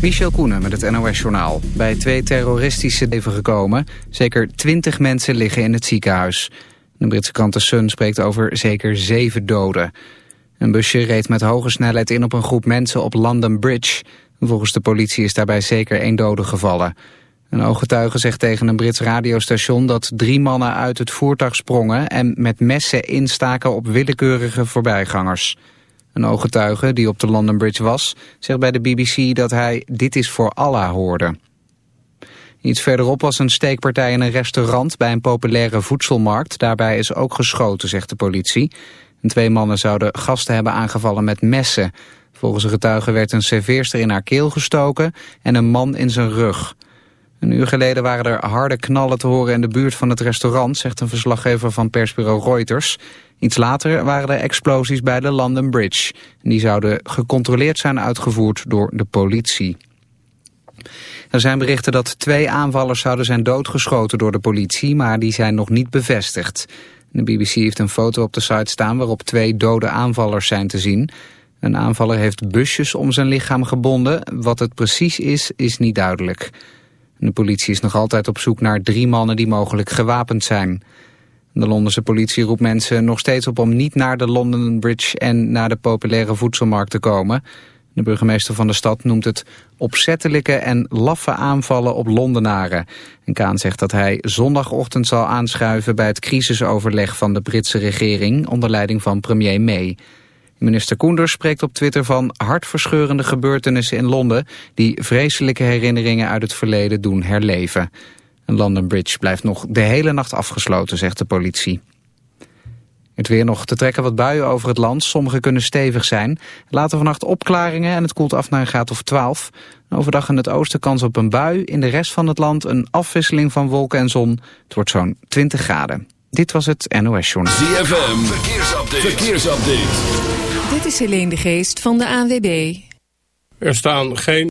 Michel Koenen met het NOS-journaal. Bij twee terroristische leven gekomen. Zeker twintig mensen liggen in het ziekenhuis. De Britse krant The Sun spreekt over zeker zeven doden. Een busje reed met hoge snelheid in op een groep mensen op London Bridge. Volgens de politie is daarbij zeker één dode gevallen. Een ooggetuige zegt tegen een Brits radiostation dat drie mannen uit het voertuig sprongen... en met messen instaken op willekeurige voorbijgangers. Een ooggetuige die op de London Bridge was, zegt bij de BBC dat hij dit is voor Allah hoorde. Iets verderop was een steekpartij in een restaurant bij een populaire voedselmarkt. Daarbij is ook geschoten, zegt de politie. Twee mannen zouden gasten hebben aangevallen met messen. Volgens een getuige werd een serveerster in haar keel gestoken en een man in zijn rug. Een uur geleden waren er harde knallen te horen in de buurt van het restaurant, zegt een verslaggever van persbureau Reuters. Iets later waren er explosies bij de London Bridge. Die zouden gecontroleerd zijn uitgevoerd door de politie. Er zijn berichten dat twee aanvallers zouden zijn doodgeschoten door de politie, maar die zijn nog niet bevestigd. De BBC heeft een foto op de site staan waarop twee dode aanvallers zijn te zien. Een aanvaller heeft busjes om zijn lichaam gebonden. Wat het precies is, is niet duidelijk. De politie is nog altijd op zoek naar drie mannen die mogelijk gewapend zijn. De Londense politie roept mensen nog steeds op om niet naar de London Bridge en naar de populaire voedselmarkt te komen. De burgemeester van de stad noemt het opzettelijke en laffe aanvallen op Londenaren. En Kaan zegt dat hij zondagochtend zal aanschuiven bij het crisisoverleg van de Britse regering onder leiding van premier May. Minister Koenders spreekt op Twitter van hartverscheurende gebeurtenissen in Londen... die vreselijke herinneringen uit het verleden doen herleven. Een London Bridge blijft nog de hele nacht afgesloten, zegt de politie. Het weer nog te trekken wat buien over het land. Sommige kunnen stevig zijn. Later vannacht opklaringen en het koelt af naar een graad of 12. Overdag in het oosten kans op een bui. In de rest van het land een afwisseling van wolken en zon. Het wordt zo'n 20 graden. Dit was het NOS Journal. ZFM, verkeersupdate. verkeersupdate. Dit is Helene de Geest van de ANWB. Er staan geen...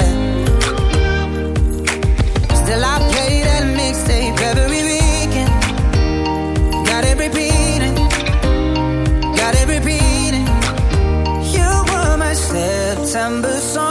September song,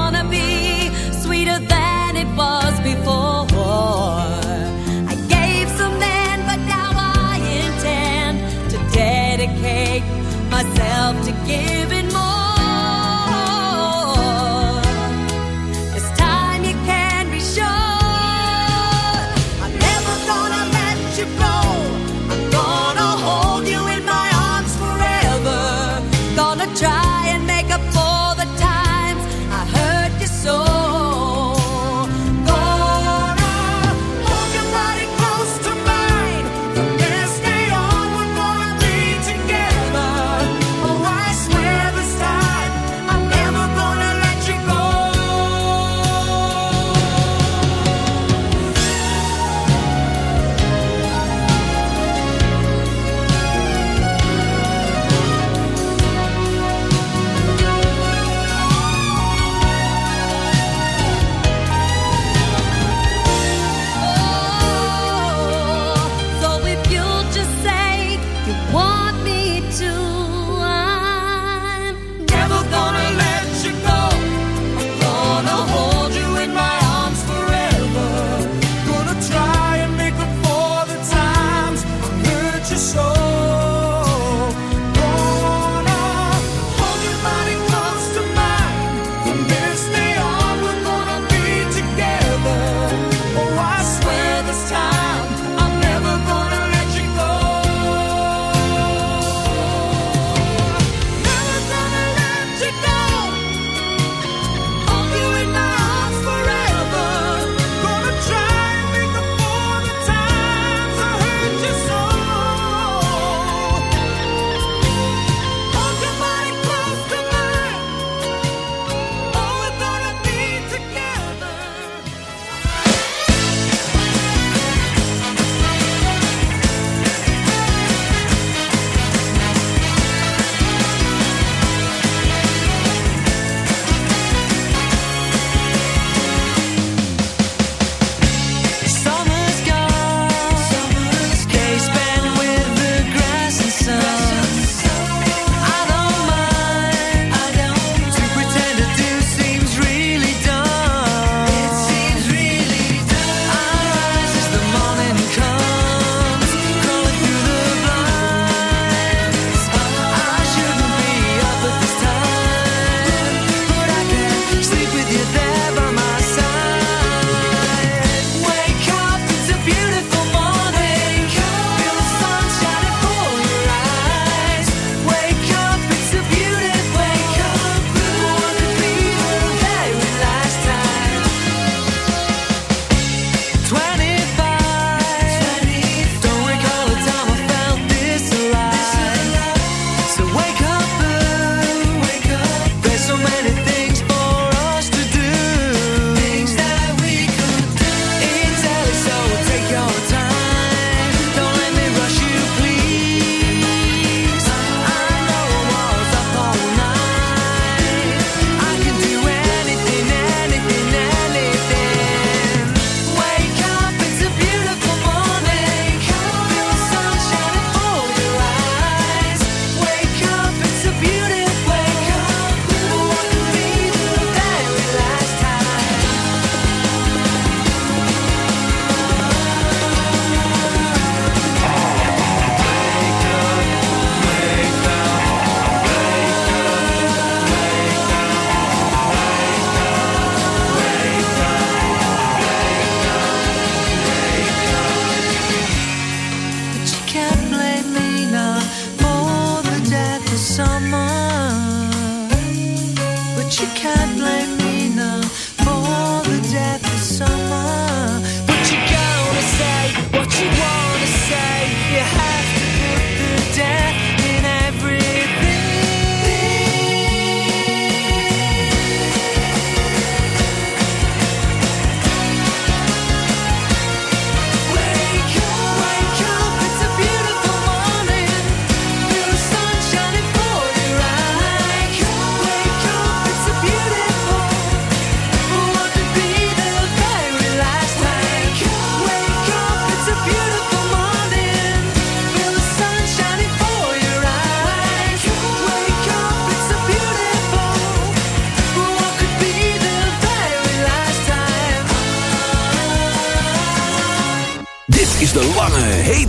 loved again.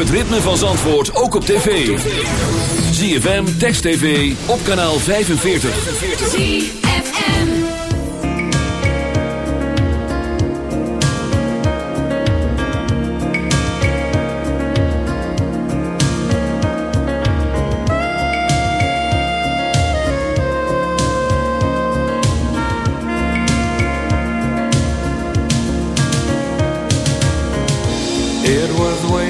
het ritme van Zandvoort ook op tv. ZFM, Text TV, op kanaal 45. ZFM. It was way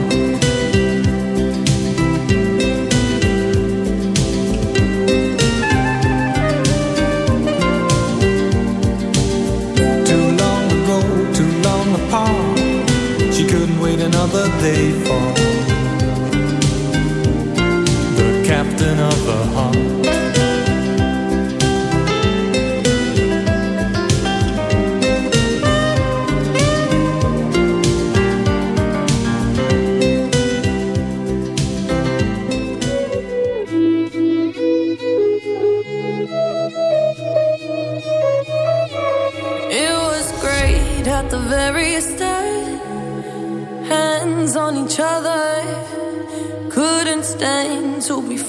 they fall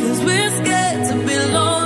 Cause we're scared to belong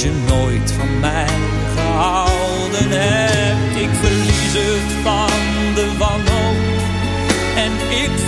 je nooit van mij gehouden hebt? Ik verlies het van de wanhoop en ik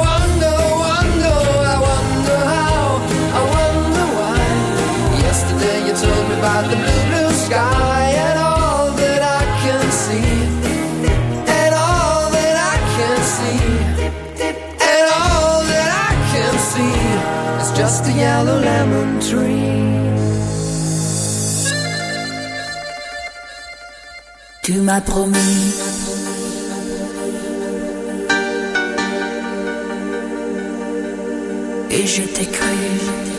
yellow lemon tree. Tu m'as promis. Et je t'ai cru.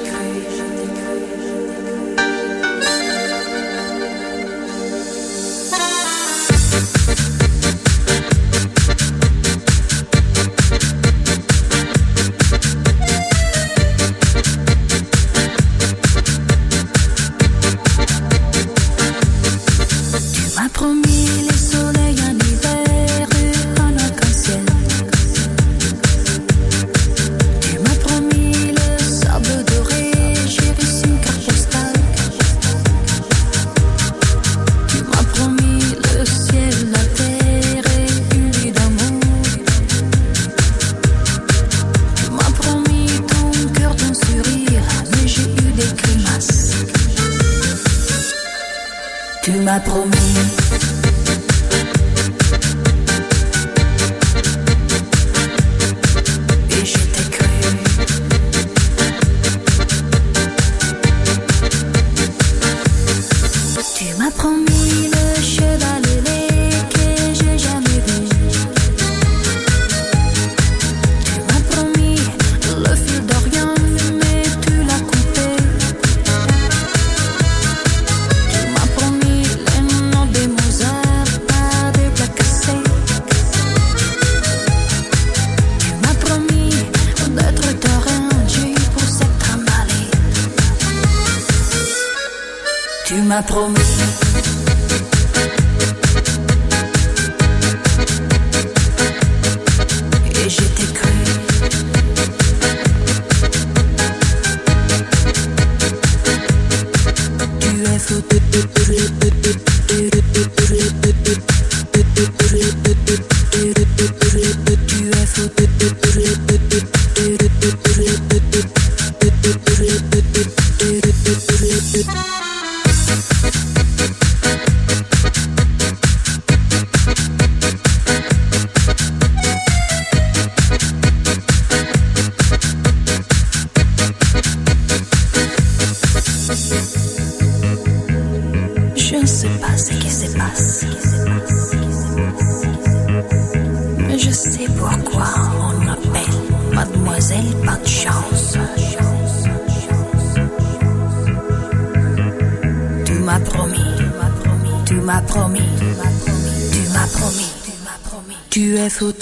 de su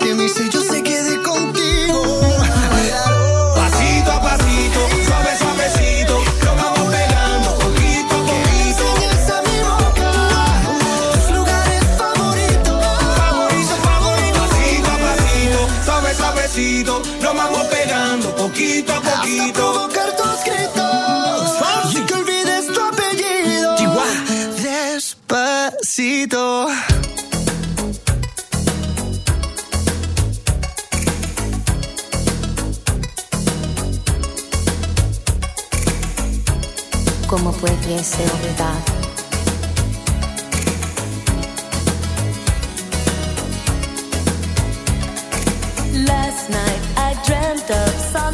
pudiese olvidar? Last night I dreamt of San